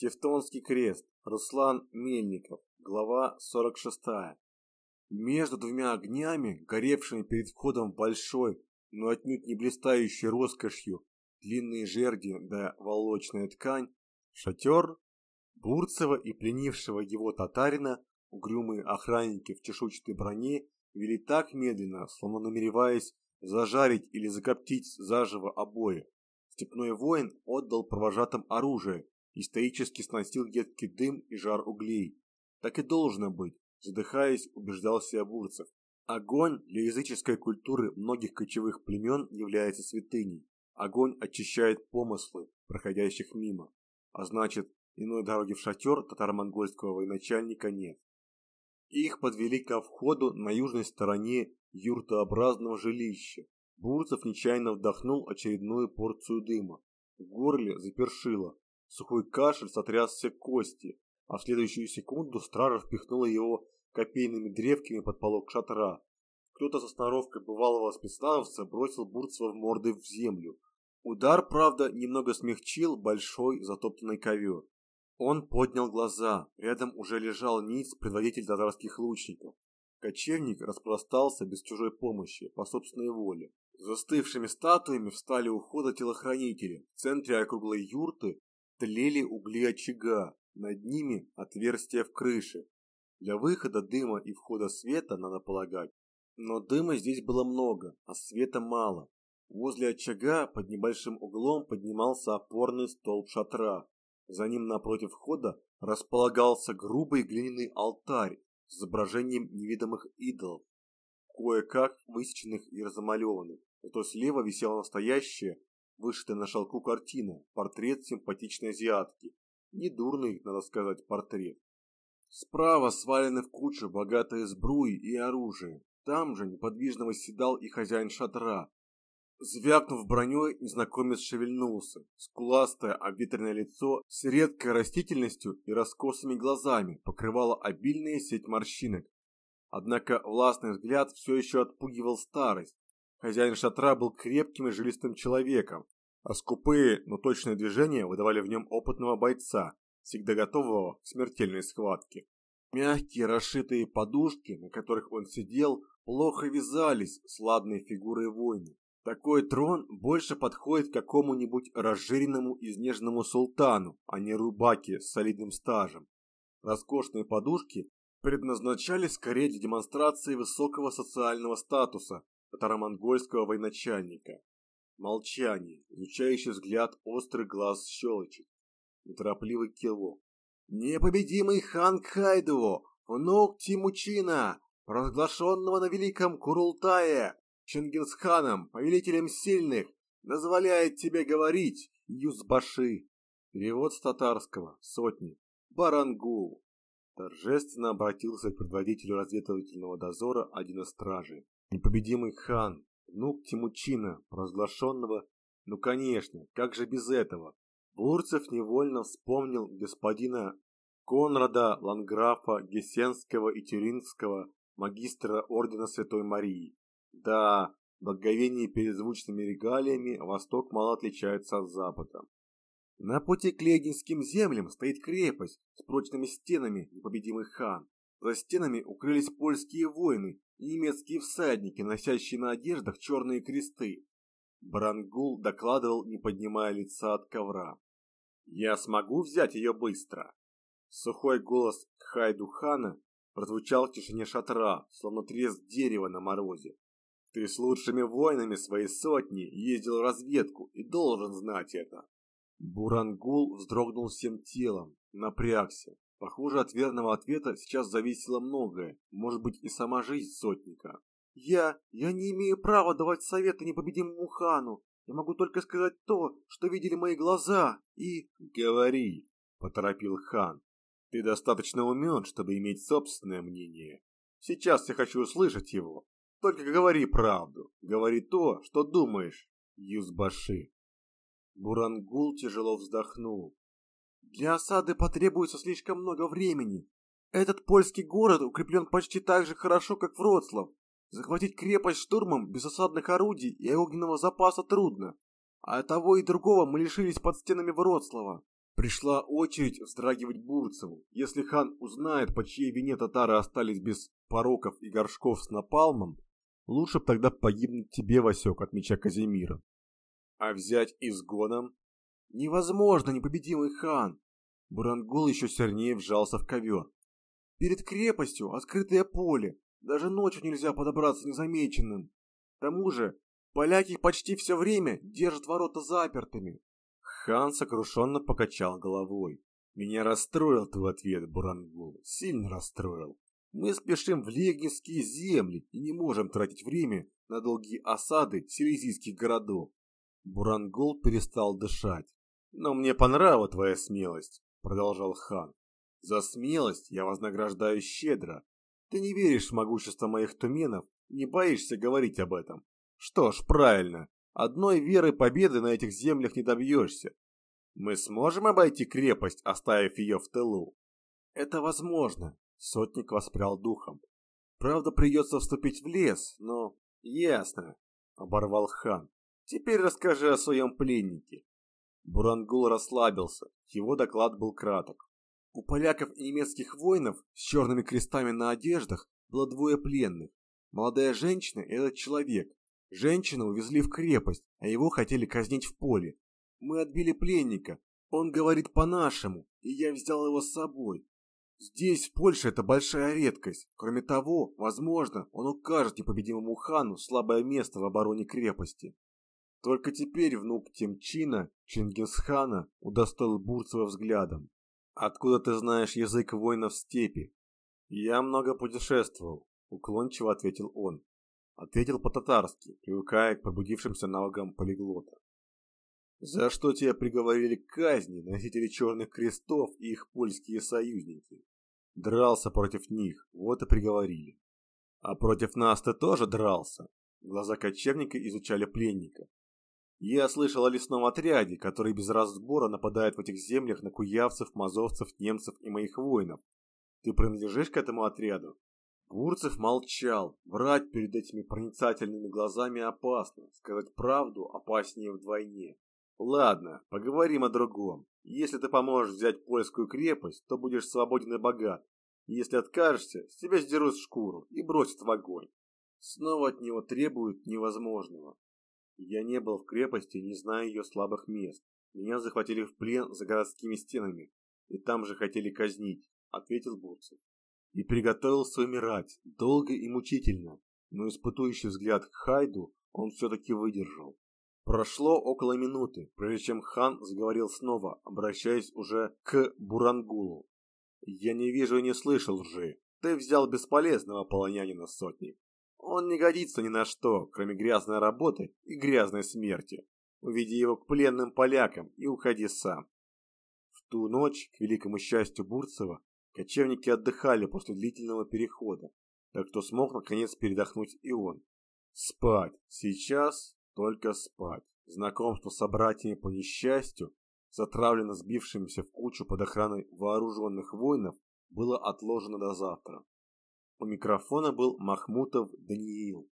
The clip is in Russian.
Тевтонский крест. Руслан Мельников. Глава 46. Между двумя огнями, горевшими перед входом в большой, но отнюдь не блистающей роскошью, длинные жерди да волочная ткань, шатер Бурцева и пленившего его татарина, угрюмые охранники в чешуйчатой броне вели так медленно, словно намереваясь зажарить или закоптить заживо обоих. Степной воин отдал провожатым оружие и стоически сносил едкий дым и жар углей. Так и должно быть, задыхаясь, убеждал себя Бурцев. Огонь для языческой культуры многих кочевых племен является святыней. Огонь очищает помыслы, проходящих мимо. А значит, иной дороги в шатер татаро-монгольского военачальника нет. Их подвели ко входу на южной стороне юртообразного жилища. Бурцев нечаянно вдохнул очередную порцию дыма. В горле запершило. Сухой кашель сотрясся кости, а в следующую секунду стража впихнула его копейными древками под полок шатра. Кто-то со сноровкой бывалого спецназовца бросил Бурцева в морды в землю. Удар, правда, немного смягчил большой затоптанный ковер. Он поднял глаза. Рядом уже лежал Ниц, предводитель татарских лучников. Кочевник распластался без чужой помощи, по собственной воле. Застывшими статуями встали у входа телохранители. В центре округлой юрты тлели угли очага. Над ними отверстие в крыше. Для выхода дыма и входа света, надо полагать. Но дыма здесь было много, а света мало. Возле очага под небольшим углом поднимался опорный столб шатра. За ним напротив входа располагался грубый глиняный алтарь с изображением невидимых идолов, кое-как высеченных и размалеванных. Зато слева висела настоящая, вышитая на шелку картина, портрет симпатичной азиатки. Недурный, надо сказать, портрет. Справа свалены в кучу богатые сбруи и оружие. Там же неподвижно восседал и хозяин шатра, Звякнув броней, незнакомец шевельнулся. Скуластое обветренное лицо с редкой растительностью и раскосыми глазами покрывало обильная сеть морщинок. Однако властный взгляд все еще отпугивал старость. Хозяин шатра был крепким и жилистым человеком, а скупые, но точные движения выдавали в нем опытного бойца, всегда готового к смертельной схватке. Мягкие расшитые подушки, на которых он сидел, плохо вязались с ладной фигурой воина. Такой трон больше подходит какому-нибудь разжиренному изнеженному султану, а не рубаке с солидным стажем. Роскошные подушки предназначались скорее для демонстрации высокого социального статуса татаро-монгольского военачальника. Молчание, изучающий взгляд острый глаз щелочек, неторопливый кивок. Непобедимый хан Кайдо, внук Тимучина, провозглашенного на Великом Курултае, Чингисханом, повелителем сильных, дозволяет тебе говорить, Юзбаши. Перевод с татарского, сотни. Барангул. Торжественно обратился к предводителю разведывательного дозора один из стражей. Непобедимый хан, внук Тимучина, разглашенного... Ну, конечно, как же без этого? Бурцев невольно вспомнил господина Конрада Ланграфа Гессенского и Тюрингского, магистра Ордена Святой Марии. Да, в благовении перед звучными регалиями Восток мало отличается от Запада. На пути к Легинским землям стоит крепость с прочными стенами непобедимый хан. За стенами укрылись польские воины и немецкие всадники, носящие на одеждах черные кресты. Брангул докладывал, не поднимая лица от ковра. «Я смогу взять ее быстро?» Сухой голос Хайду хана прозвучал в тишине шатра, словно треск дерева на морозе. Ты с лучшими воинами своей сотни ездил в разведку и должен знать это. Бурангул вздрогнул всем телом, напрягся. Похоже, от верного ответа сейчас зависело многое, может быть и сама жизнь сотника. Я... я не имею права давать советы непобедимому хану. Я могу только сказать то, что видели мои глаза, и... Говори, поторопил хан. Ты достаточно умен, чтобы иметь собственное мнение. Сейчас я хочу услышать его. Только говори правду. Говори то, что думаешь, Юзбаши. Бурангул тяжело вздохнул. Для осады потребуется слишком много времени. Этот польский город укреплен почти так же хорошо, как Вроцлав. Захватить крепость штурмом без осадных орудий и огненного запаса трудно. А того и другого мы лишились под стенами Вроцлава. Пришла очередь вздрагивать Бурцеву. Если хан узнает, по чьей вине татары остались без пороков и горшков с напалмом, лучше б тогда погибнуть тебе, Васек, от меча Казимира. А взять изгоном? Невозможно, непобедимый хан! Бурангул еще сильнее вжался в ковер. Перед крепостью открытое поле, даже ночью нельзя подобраться незамеченным. К тому же, поляки почти все время держат ворота запертыми. Хан сокрушенно покачал головой. Меня расстроил твой ответ, Бурангул, сильно расстроил. Мы спешим в Легневские земли и не можем тратить время на долгие осады силезийских городов. Бурангул перестал дышать. Но мне понравила твоя смелость, продолжал хан. За смелость я вознаграждаю щедро. Ты не веришь в могущество моих туменов, не боишься говорить об этом. Что ж, правильно. Одной веры победы на этих землях не добьешься. Мы сможем обойти крепость, оставив ее в тылу? Это возможно, сотник воспрял духом. Правда, придется вступить в лес, но... Ясно, оборвал хан. Теперь расскажи о своем пленнике. Бурангул расслабился, его доклад был краток. У поляков и немецких воинов с черными крестами на одеждах было двое пленных. Молодая женщина и этот человек. Женщину увезли в крепость, а его хотели казнить в поле. Мы отбили пленника. Он говорит по-нашему, и я взял его с собой. Здесь, в Польше, это большая редкость. Кроме того, возможно, он укажет непобедимому хану слабое место в обороне крепости. Только теперь внук Темчина, Чингисхана, удостоил Бурцева взглядом. Откуда ты знаешь язык воинов степи? Я много путешествовал, уклончиво ответил он. Ответил по-татарски, привыкая к пробудившимся навыкам полиглота. За что тебя приговорили к казни носители черных крестов и их польские союзники? Дрался против них, вот и приговорили. А против нас ты тоже дрался? Глаза кочевника изучали пленника. Я слышал о лесном отряде, который без разбора нападает в этих землях на куявцев, мазовцев, немцев и моих воинов. Ты принадлежишь к этому отряду? Гурцев молчал. Врать перед этими проницательными глазами опасно. Сказать правду опаснее вдвойне. Ладно, поговорим о другом. Если ты поможешь взять польскую крепость, то будешь свободен и богат. Если откажешься, с тебя сдерут шкуру и бросят в огонь. Снова от него требуют невозможного. Я не был в крепости, не знаю ее слабых мест. Меня захватили в плен за городскими стенами, и там же хотели казнить, ответил Бурцев. И приготовился умирать, долго и мучительно, но испытующий взгляд к Хайду он все-таки выдержал. Прошло около минуты, прежде чем хан заговорил снова, обращаясь уже к Бурангулу. «Я не вижу и не слышу лжи. Ты взял бесполезного полонянина сотни. Он не годится ни на что, кроме грязной работы и грязной смерти. Уведи его к пленным полякам и уходи сам. В ту ночь, к великому счастью Бурцева, кочевники отдыхали после длительного перехода, так что смог наконец передохнуть и он. Спать. Сейчас только спать. Знакомство с собратьями по несчастью, затравлено сбившимися в кучу под охраной вооруженных воинов, было отложено до завтра. У микрофона был Махмутов Даниил.